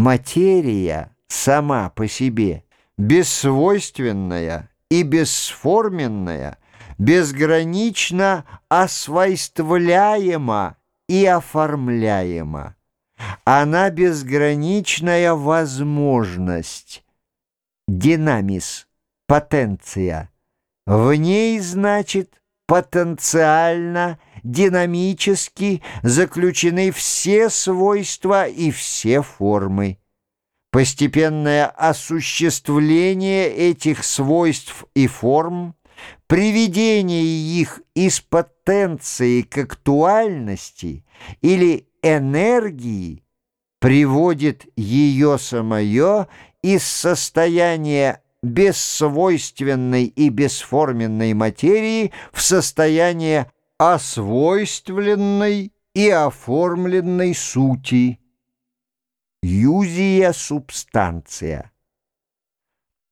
Материя сама по себе бессвойственная и бесформенная, безгранично освойствляема и оформляема. Она безграничная возможность, динамис, потенция. В ней, значит, потенциально, динамически заключены все свойства и все формы. Постепенное осуществление этих свойств и форм, приведение их из потенции к актуальности или энергии приводит ее самое из состояния бессвойственной и бесформенной материи в состояние освойственной и оформленной сути. Юзия субстанция.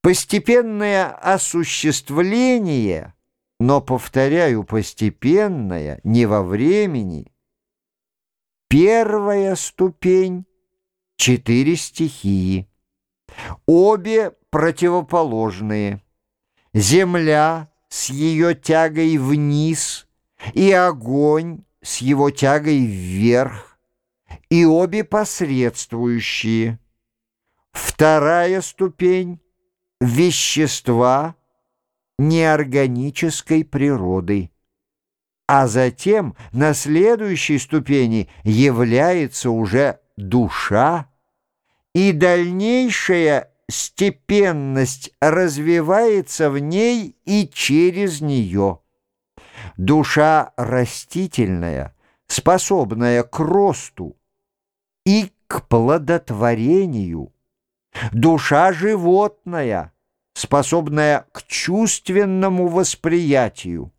Постепенное осуществление, но, повторяю, постепенное, не во времени. Первая ступень — четыре стихии. Обе противоположные. Земля с ее тягой вниз и огонь с его тягой вверх, и обе посредствующие. Вторая ступень — вещества неорганической природы. А затем на следующей ступени является уже душа, и дальнейшая степенность развивается в ней и через нее. Душа растительная, способная к росту и к плодотворению. Душа животная, способная к чувственному восприятию.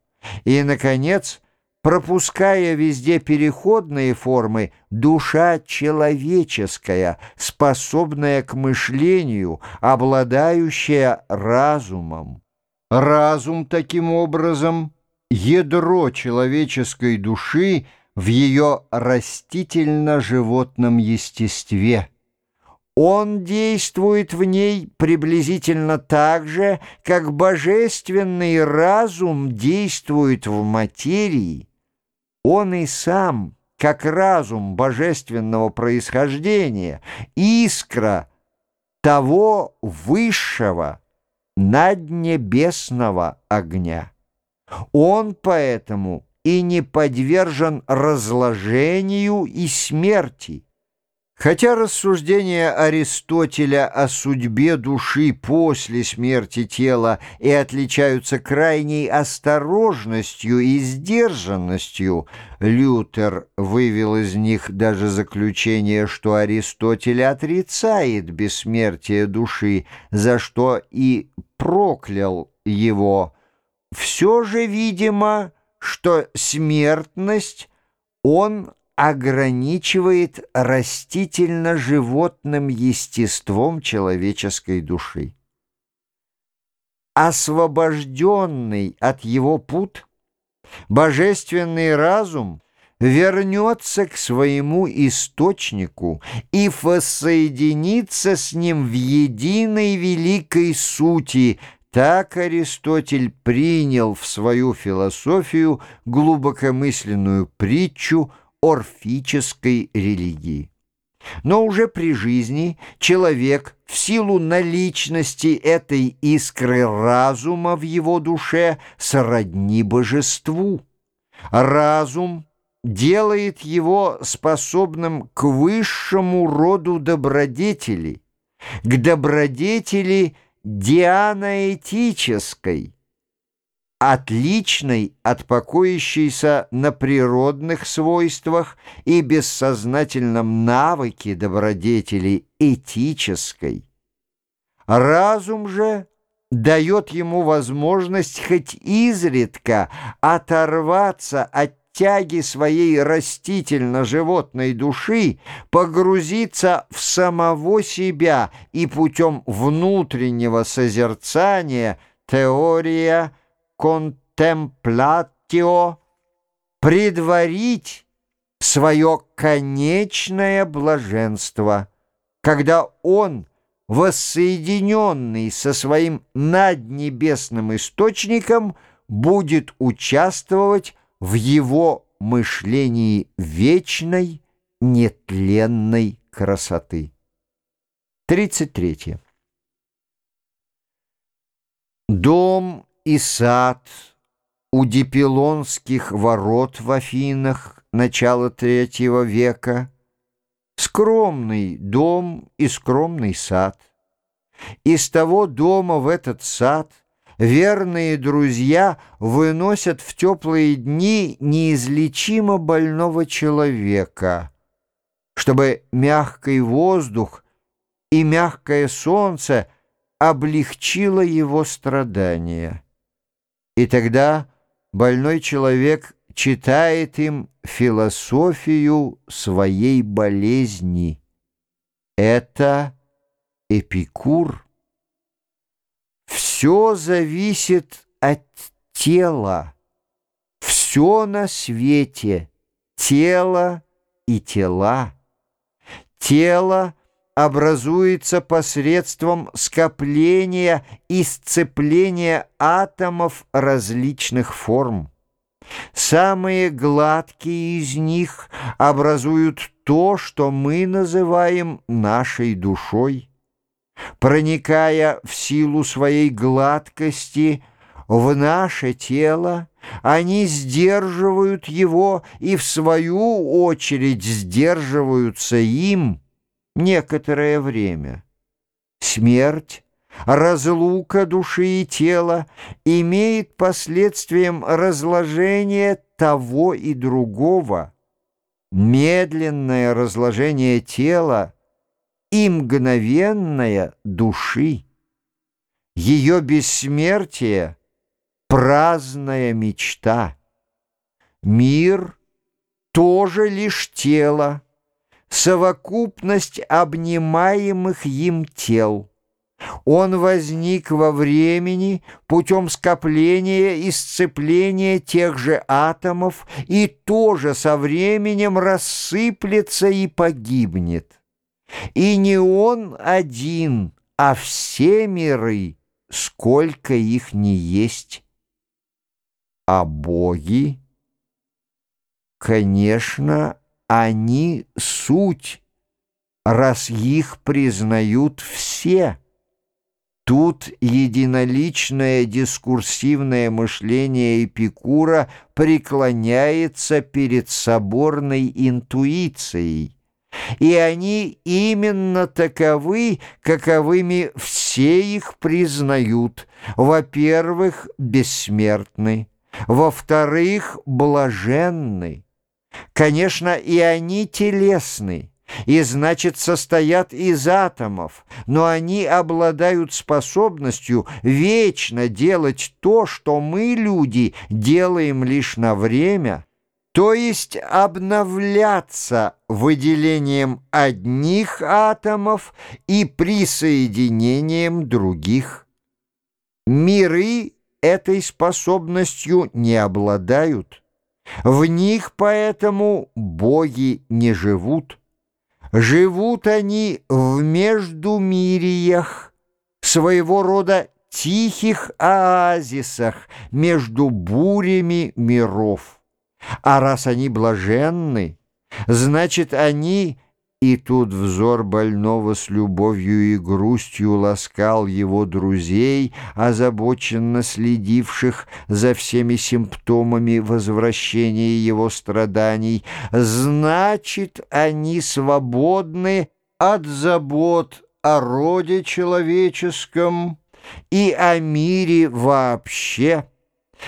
И, наконец, пропуская везде переходные формы, душа человеческая, способная к мышлению, обладающая разумом. Разум, таким образом, ядро человеческой души в ее растительно-животном естестве – он действует в ней приблизительно так же, как божественный разум действует в материи. Он и сам, как разум божественного происхождения, искра того высшего, наднебесного огня. Он поэтому и не подвержен разложению и смерти, Хотя рассуждения Аристотеля о судьбе души после смерти тела и отличаются крайней осторожностью и сдержанностью, Лютер вывел из них даже заключение, что Аристотель отрицает бессмертие души, за что и проклял его. Все же, видимо, что смертность он ограничивает растительно-животным естеством человеческой души. Освобожденный от его пут, божественный разум вернется к своему источнику и воссоединится с ним в единой великой сути – так Аристотель принял в свою философию глубокомысленную притчу орфической религии. Но уже при жизни человек в силу наличности этой искры разума в его душе сродни божеству. Разум делает его способным к высшему роду добродетели, к добродетели дианаэтической – отличной от покоящейся на природных свойствах и бессознательном навыке добродетели этической. Разум же дает ему возможность хоть изредка оторваться от тяги своей растительно-животной души, погрузиться в самого себя и путем внутреннего созерцания теория – контемплатио предварить свое конечное блаженство – когда он, воссоединенный со своим наднебесным источником, будет участвовать в его мышлении вечной, нетленной красоты. 33. Дом и сад у Дипилонских ворот в Афинах начала третьего века, скромный дом и скромный сад. Из того дома в этот сад верные друзья выносят в теплые дни неизлечимо больного человека, чтобы мягкий воздух и мягкое солнце облегчило его страдания. И тогда больной человек читает им философию своей болезни. Это Эпикур. Все зависит от тела. Все на свете — тело и тела. Тело образуется посредством скопления и сцепления атомов различных форм. Самые гладкие из них образуют то, что мы называем нашей душой. Проникая в силу своей гладкости в наше тело, они сдерживают его и, в свою очередь, сдерживаются им некоторое время. Смерть разлука души и тела имеет последствием разложения того и другого. Медленное разложение тела и мгновенное души. Ее бессмертие — праздная мечта. Мир — тоже лишь тело, совокупность обнимаемых им тел — он возник во времени путем скопления и сцепления тех же атомов и тоже со временем рассыплется и погибнет. И не он один, а все миры, сколько их не есть. А боги, конечно, они суть, раз их признают все. Тут единоличное дискурсивное мышление Эпикура преклоняется перед соборной интуицией, и они именно таковы, каковыми все их признают. Во-первых, бессмертны, во-вторых, блаженны. Конечно, и они телесны, и, значит, состоят из атомов, но они обладают способностью вечно делать то, что мы, люди, делаем лишь на время, то есть обновляться выделением одних атомов и присоединением других. Миры этой способностью не обладают. В них поэтому боги не живут. Живут они в междумириях, своего рода тихих оазисах между бурями миров. А раз они блаженны, значит, они и тут взор больного с любовью и грустью ласкал его друзей, озабоченно следивших за всеми симптомами возвращения его страданий. Значит, они свободны от забот о роде человеческом и о мире вообще.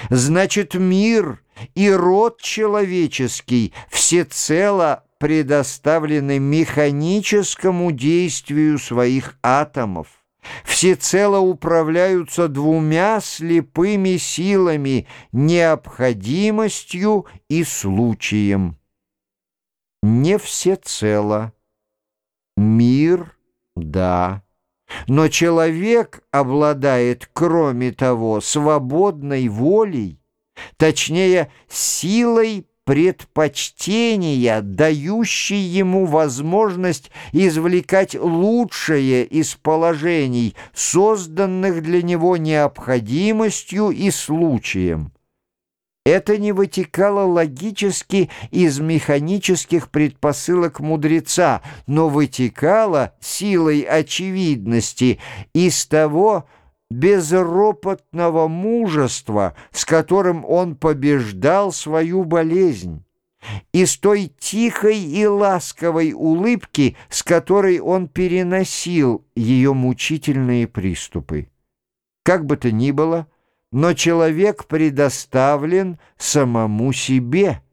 Значит, мир и род человеческий всецело предоставлены механическому действию своих атомов, всецело управляются двумя слепыми силами — необходимостью и случаем. Не всецело. Мир — да. Но человек обладает, кроме того, свободной волей, точнее, силой предпочтения, дающий ему возможность извлекать лучшее из положений, созданных для него необходимостью и случаем. Это не вытекало логически из механических предпосылок мудреца, но вытекало силой очевидности из того, безропотного мужества, с которым он побеждал свою болезнь, и с той тихой и ласковой улыбки, с которой он переносил ее мучительные приступы. Как бы то ни было, но человек предоставлен самому себе.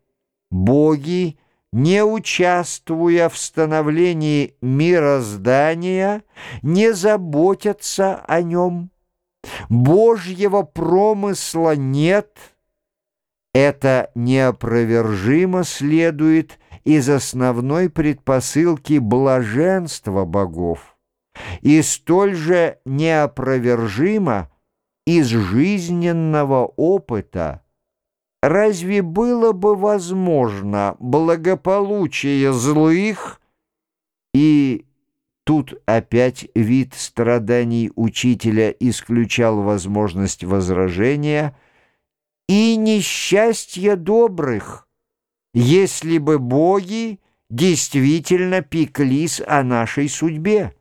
Боги, не участвуя в становлении мироздания, не заботятся о нем. Божьего промысла нет. Это неопровержимо следует из основной предпосылки блаженства богов и столь же неопровержимо из жизненного опыта. Разве было бы возможно благополучие злых и Тут опять вид страданий учителя исключал возможность возражения и несчастье добрых, если бы боги действительно пеклись о нашей судьбе.